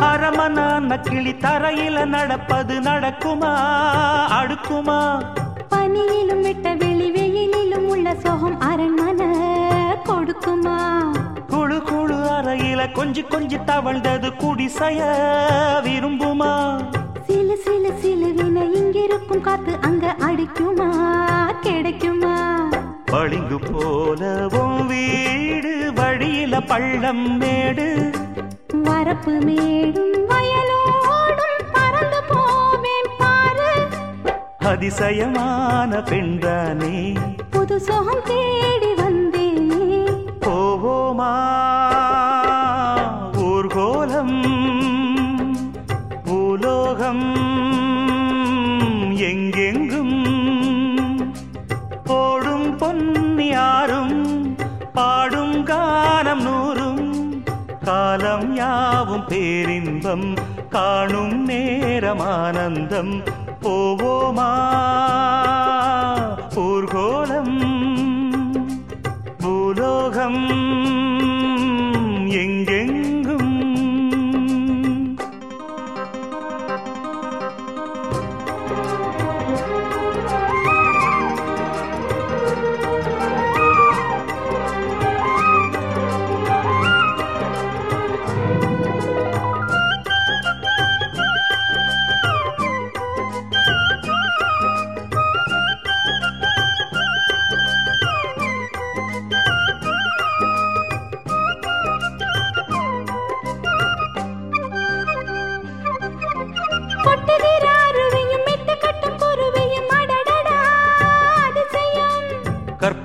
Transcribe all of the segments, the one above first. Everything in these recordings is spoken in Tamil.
அரமனான கிளி தரையில நடப்பது நடக்குமா? அடுக்குமா? பனியிலும் விட்ட வெளி வெயிலிலும் உள்ள சோகம் அரண்மனை கொடுக்குமா? குழு குழு அறையில கொஞ்சி கொஞ்சி தவழ்ந்தது குடிசைய விரும்புமா? சிலு சிலு சிலுவின இங்கிருக்கும் காத்து அங்க அடிக்குமா? கிடைக்குமா? பளிங்கு போலவும் வீடு வழியில பள்ளம் மேடு வரப்பு மேடும் வயலோடும் பறந்து போவேன் பாரு. அதிசயமான பெண்தானே. புது சோகம் தேடி வந்தேனே. போவோமா? யாவும் பேரின்பம் காணும் நேரம் ஆனந்தம். போவோமா?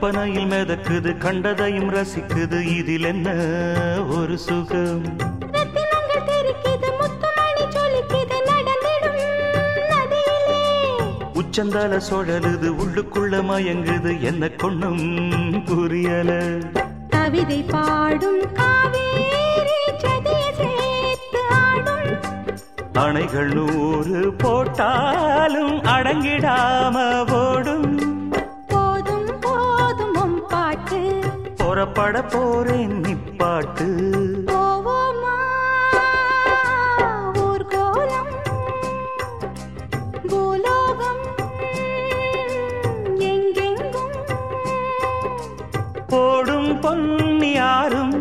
கற்பனையில் மிதக்குது கண்டதையும் ரசிக்குது. இதில் என்ன ஒரு சுகம்? உச்சந்தால சுழலுது உள்ளுக்குள்ள மயங்குது. என்ன கொண்ணும் புரியல. கவிதை பாடும் அணைகள் நூறு போட்டாலும் அடங்கிடாம ஓடும். போற போறேன் நிப்பாட்டு போடும் பொன்னி யாரும்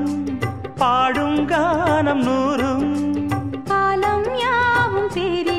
பாடும் கானம் நூறும். காலம் யாவும் சீரி